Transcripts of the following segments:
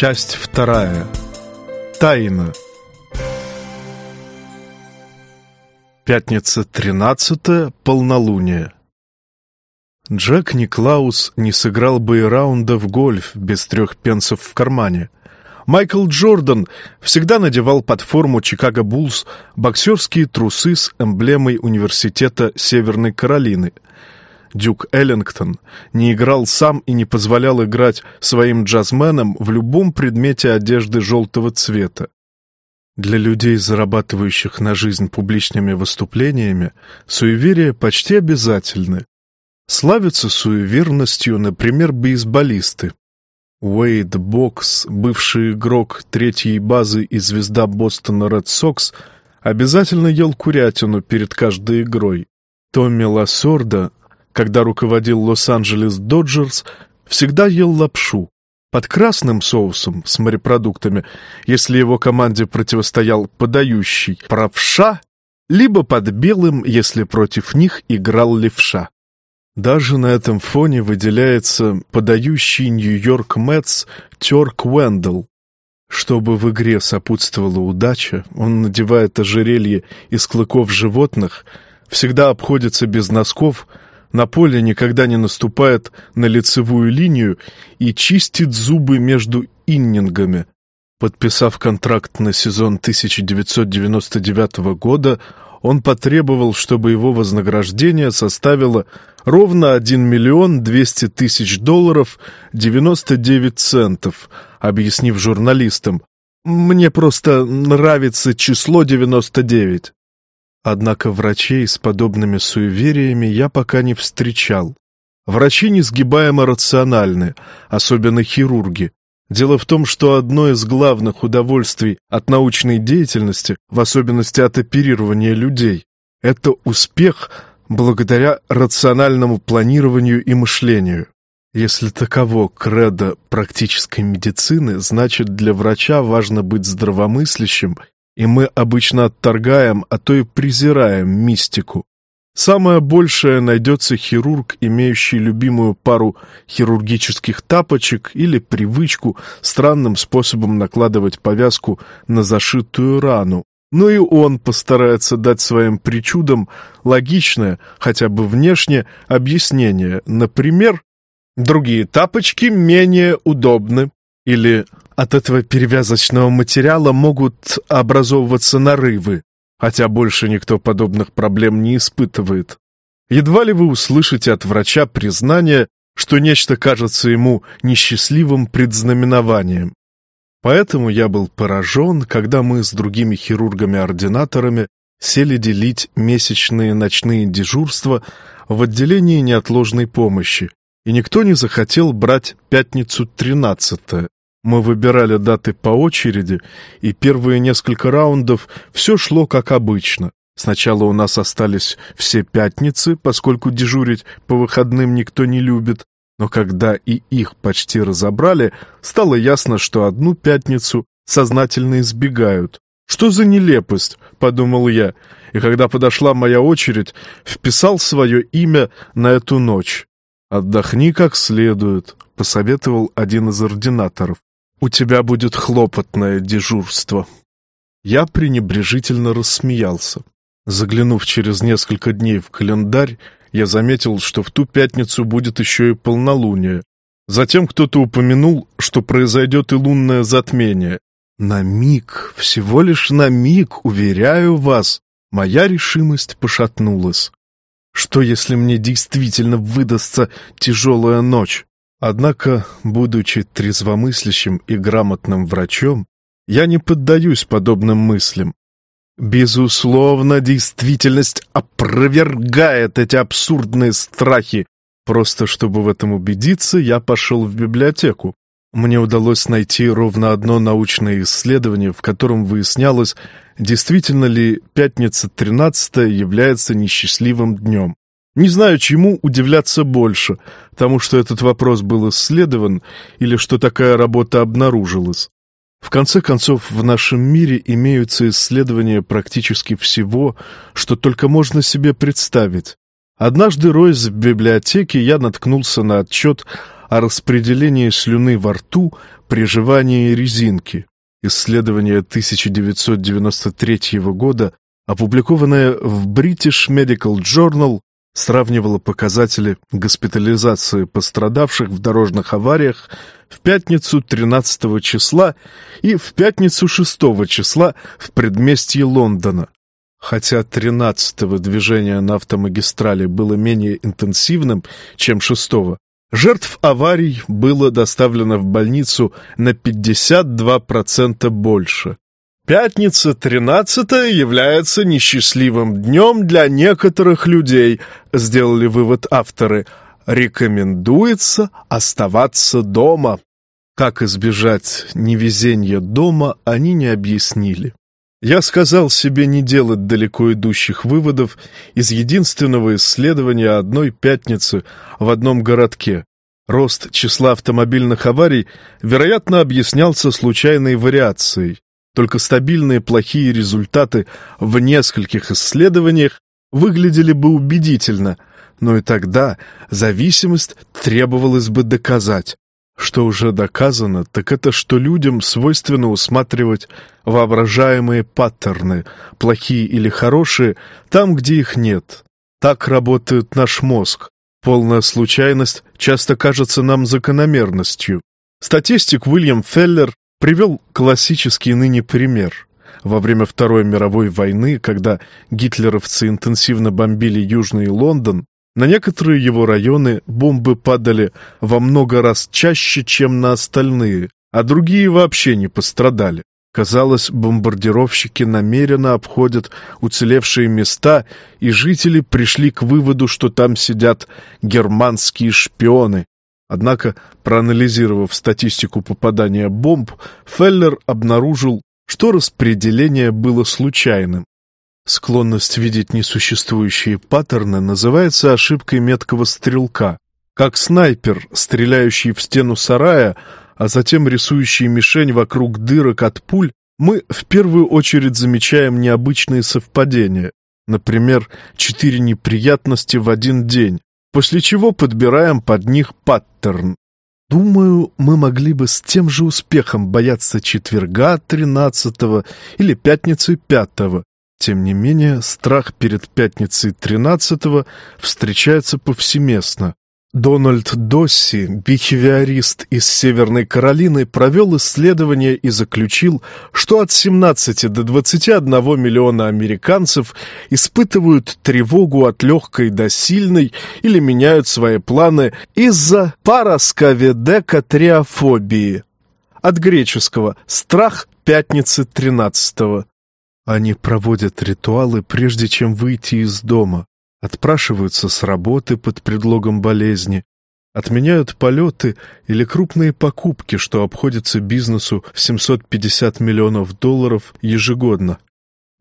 Часть вторая. Тайна. Пятница 13 полнолуние. Джек Никлаус не сыграл бы и раунда в гольф без трех пенсов в кармане. Майкл Джордан всегда надевал под форму Чикаго Буллс боксерские трусы с эмблемой Университета Северной Каролины — Дюк Эллингтон не играл сам и не позволял играть своим джазменам в любом предмете одежды желтого цвета. Для людей, зарабатывающих на жизнь публичными выступлениями, суеверия почти обязательны. Славятся суеверностью, например, бейсболисты. Уэйд Бокс, бывший игрок третьей базы и звезда Бостона Ред Сокс, обязательно ел курятину перед каждой игрой. Томми Лассорда когда руководил Лос-Анджелес Доджерс, всегда ел лапшу под красным соусом с морепродуктами, если его команде противостоял подающий правша, либо под белым, если против них играл левша. Даже на этом фоне выделяется подающий Нью-Йорк Мэтс Тёрк Уэндл. Чтобы в игре сопутствовала удача, он надевает ожерелье из клыков животных, всегда обходится без носков — на поле никогда не наступает на лицевую линию и чистит зубы между иннингами. Подписав контракт на сезон 1999 года, он потребовал, чтобы его вознаграждение составило ровно 1 миллион 200 тысяч долларов 99 центов, объяснив журналистам, «Мне просто нравится число 99». Однако врачей с подобными суевериями я пока не встречал. Врачи несгибаемо рациональны, особенно хирурги. Дело в том, что одно из главных удовольствий от научной деятельности, в особенности от оперирования людей, это успех благодаря рациональному планированию и мышлению. Если таково кредо практической медицины, значит для врача важно быть здравомыслящим и мы обычно отторгаем, а то и презираем мистику. Самое большее найдется хирург, имеющий любимую пару хирургических тапочек или привычку странным способом накладывать повязку на зашитую рану. Но и он постарается дать своим причудам логичное, хотя бы внешне, объяснение. Например, другие тапочки менее удобны. Или от этого перевязочного материала могут образовываться нарывы, хотя больше никто подобных проблем не испытывает. Едва ли вы услышите от врача признание, что нечто кажется ему несчастливым предзнаменованием. Поэтому я был поражен, когда мы с другими хирургами-ординаторами сели делить месячные ночные дежурства в отделении неотложной помощи, и никто не захотел брать пятницу 13 мы выбирали даты по очереди, и первые несколько раундов все шло как обычно. Сначала у нас остались все пятницы, поскольку дежурить по выходным никто не любит, но когда и их почти разобрали, стало ясно, что одну пятницу сознательно избегают. «Что за нелепость?» — подумал я, и когда подошла моя очередь, вписал свое имя на эту ночь. «Отдохни как следует», — посоветовал один из ординаторов у тебя будет хлопотное дежурство». Я пренебрежительно рассмеялся. Заглянув через несколько дней в календарь, я заметил, что в ту пятницу будет еще и полнолуние. Затем кто-то упомянул, что произойдет и лунное затмение. На миг, всего лишь на миг, уверяю вас, моя решимость пошатнулась. Что, если мне действительно выдастся тяжелая ночь? Однако, будучи трезвомыслящим и грамотным врачом, я не поддаюсь подобным мыслям. Безусловно, действительность опровергает эти абсурдные страхи. Просто чтобы в этом убедиться, я пошел в библиотеку. Мне удалось найти ровно одно научное исследование, в котором выяснялось, действительно ли пятница 13 является несчастливым днем. Не знаю, чему удивляться больше, тому, что этот вопрос был исследован или что такая работа обнаружилась. В конце концов, в нашем мире имеются исследования практически всего, что только можно себе представить. Однажды, роясь в библиотеке, я наткнулся на отчет о распределении слюны во рту при жевании резинки. Исследование 1993 года, опубликованное в British Medical Journal, сравнивало показатели госпитализации пострадавших в дорожных авариях в пятницу 13 числа и в пятницу 6 числа в предместье Лондона. Хотя 13-го движение на автомагистрали было менее интенсивным, чем 6-го, жертв аварий было доставлено в больницу на 52% больше. Пятница 13 является несчастливым днем для некоторых людей, сделали вывод авторы. Рекомендуется оставаться дома. Как избежать невезения дома, они не объяснили. Я сказал себе не делать далеко идущих выводов из единственного исследования одной пятницы в одном городке. Рост числа автомобильных аварий, вероятно, объяснялся случайной вариацией. Только стабильные плохие результаты в нескольких исследованиях выглядели бы убедительно, но и тогда зависимость требовалось бы доказать. Что уже доказано, так это что людям свойственно усматривать воображаемые паттерны, плохие или хорошие, там, где их нет. Так работает наш мозг. Полная случайность часто кажется нам закономерностью. Статистик Уильям Феллер привел классический ныне пример. Во время Второй мировой войны, когда гитлеровцы интенсивно бомбили Южный Лондон, на некоторые его районы бомбы падали во много раз чаще, чем на остальные, а другие вообще не пострадали. Казалось, бомбардировщики намеренно обходят уцелевшие места, и жители пришли к выводу, что там сидят германские шпионы. Однако, проанализировав статистику попадания бомб, Феллер обнаружил, что распределение было случайным. Склонность видеть несуществующие паттерны называется ошибкой меткого стрелка. Как снайпер, стреляющий в стену сарая, а затем рисующий мишень вокруг дырок от пуль, мы в первую очередь замечаем необычные совпадения. Например, четыре неприятности в один день, после чего подбираем под них паттерн. Думаю, мы могли бы с тем же успехом бояться четверга 13 или пятницы 5 тем не менее, страх перед пятницей 13-го встречается повсеместно. Дональд Досси, бихевиорист из Северной Каролины, провел исследование и заключил, что от 17 до 21 миллиона американцев испытывают тревогу от легкой до сильной или меняют свои планы из-за парасковедекатриофобии. От греческого «страх пятницы 13 они проводят ритуалы, прежде чем выйти из дома, отпрашиваются с работы под предлогом болезни, отменяют полеты или крупные покупки, что обходится бизнесу в 750 миллионов долларов ежегодно.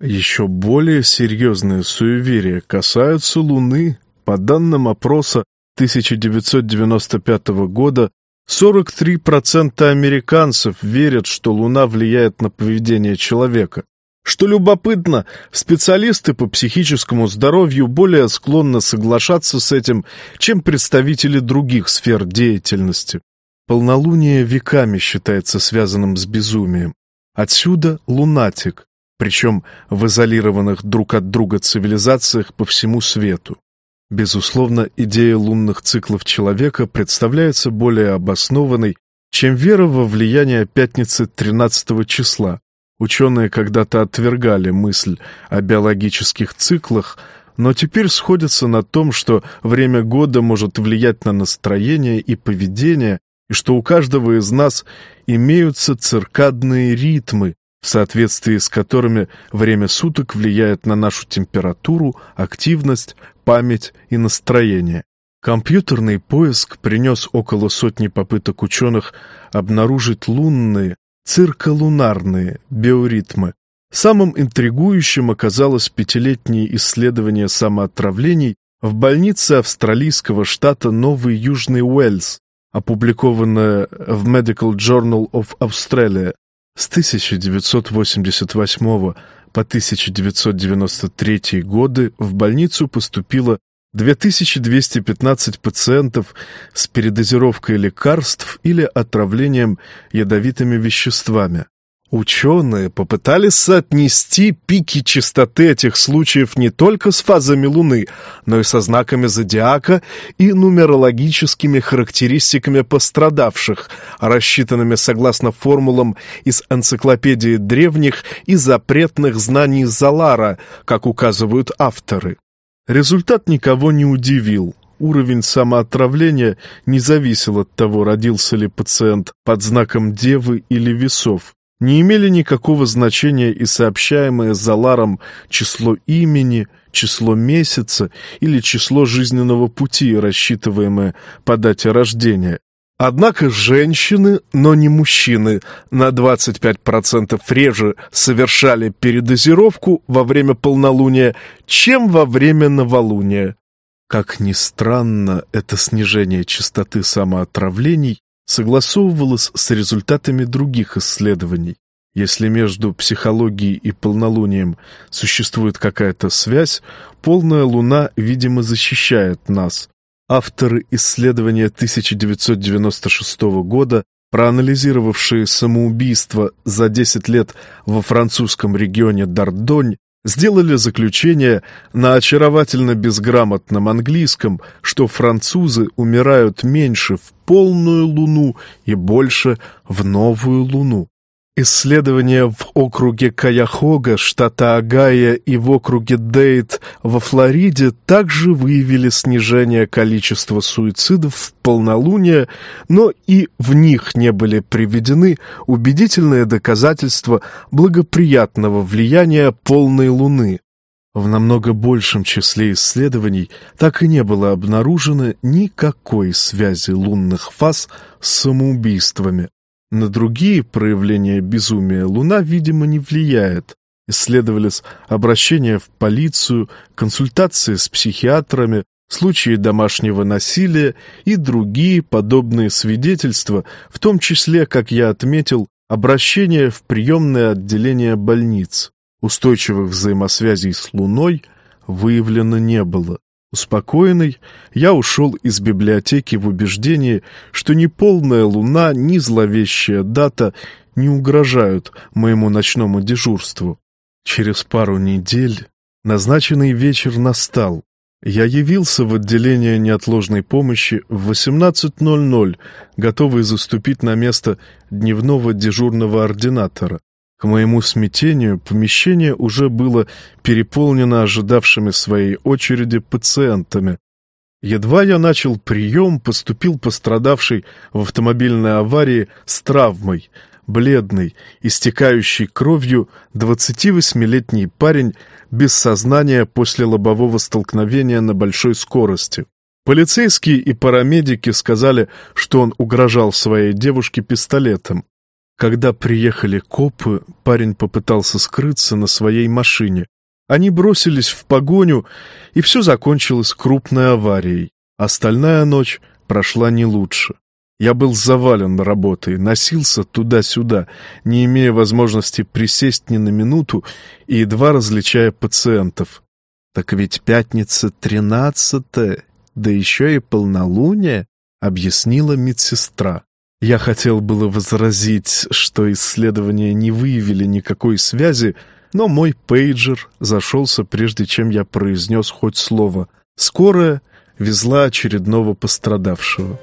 Еще более серьезные суеверия касаются Луны. По данным опроса 1995 года, 43% американцев верят, что Луна влияет на поведение человека. Что любопытно, специалисты по психическому здоровью более склонны соглашаться с этим, чем представители других сфер деятельности. Полнолуние веками считается связанным с безумием. Отсюда лунатик, причем в изолированных друг от друга цивилизациях по всему свету. Безусловно, идея лунных циклов человека представляется более обоснованной, чем вера во влияние пятницы 13 числа, Ученые когда-то отвергали мысль о биологических циклах, но теперь сходятся на том, что время года может влиять на настроение и поведение, и что у каждого из нас имеются циркадные ритмы, в соответствии с которыми время суток влияет на нашу температуру, активность, память и настроение. Компьютерный поиск принес около сотни попыток ученых обнаружить лунные, цирколунарные биоритмы. Самым интригующим оказалось пятилетнее исследование самоотравлений в больнице австралийского штата Новый Южный Уэльс, опубликованное в Medical Journal of Australia с 1988 по 1993 годы в больницу поступило 2215 пациентов с передозировкой лекарств или отравлением ядовитыми веществами. Ученые попытались соотнести пики частоты этих случаев не только с фазами Луны, но и со знаками зодиака и нумерологическими характеристиками пострадавших, рассчитанными согласно формулам из энциклопедии древних и запретных знаний Залара, как указывают авторы. Результат никого не удивил. Уровень самоотравления не зависел от того, родился ли пациент под знаком Девы или весов. Не имели никакого значения и сообщаемое Заларом число имени, число месяца или число жизненного пути, рассчитываемое по дате рождения. Однако женщины, но не мужчины, на 25% реже совершали передозировку во время полнолуния, чем во время новолуния. Как ни странно, это снижение частоты самоотравлений согласовывалось с результатами других исследований. Если между психологией и полнолунием существует какая-то связь, полная луна, видимо, защищает нас, Авторы исследования 1996 года, проанализировавшие самоубийство за 10 лет во французском регионе Дардонь, сделали заключение на очаровательно безграмотном английском, что французы умирают меньше в полную луну и больше в новую луну. Исследования в округе Каяхога, штата Огайо и в округе Дейт во Флориде также выявили снижение количества суицидов в полнолуние, но и в них не были приведены убедительные доказательства благоприятного влияния полной луны. В намного большем числе исследований так и не было обнаружено никакой связи лунных фаз с самоубийствами. На другие проявления безумия Луна, видимо, не влияет. Исследовались обращения в полицию, консультации с психиатрами, случаи домашнего насилия и другие подобные свидетельства, в том числе, как я отметил, обращения в приемное отделение больниц. Устойчивых взаимосвязей с Луной выявлено не было. Успокоенный, я ушел из библиотеки в убеждении, что ни полная луна, ни зловещая дата не угрожают моему ночному дежурству. Через пару недель назначенный вечер настал. Я явился в отделение неотложной помощи в 18.00, готовый заступить на место дневного дежурного ординатора. К моему смятению, помещение уже было переполнено ожидавшими своей очереди пациентами. Едва я начал прием, поступил пострадавший в автомобильной аварии с травмой, бледный, истекающий кровью 28-летний парень без сознания после лобового столкновения на большой скорости. Полицейские и парамедики сказали, что он угрожал своей девушке пистолетом. Когда приехали копы, парень попытался скрыться на своей машине. Они бросились в погоню, и все закончилось крупной аварией. Остальная ночь прошла не лучше. Я был завален работой, носился туда-сюда, не имея возможности присесть ни на минуту и едва различая пациентов. Так ведь пятница тринадцатая, да еще и полнолуние, объяснила медсестра. Я хотел было возразить, что исследования не выявили никакой связи, но мой пейджер зашелся, прежде чем я произнес хоть слово. Скорая везла очередного пострадавшего.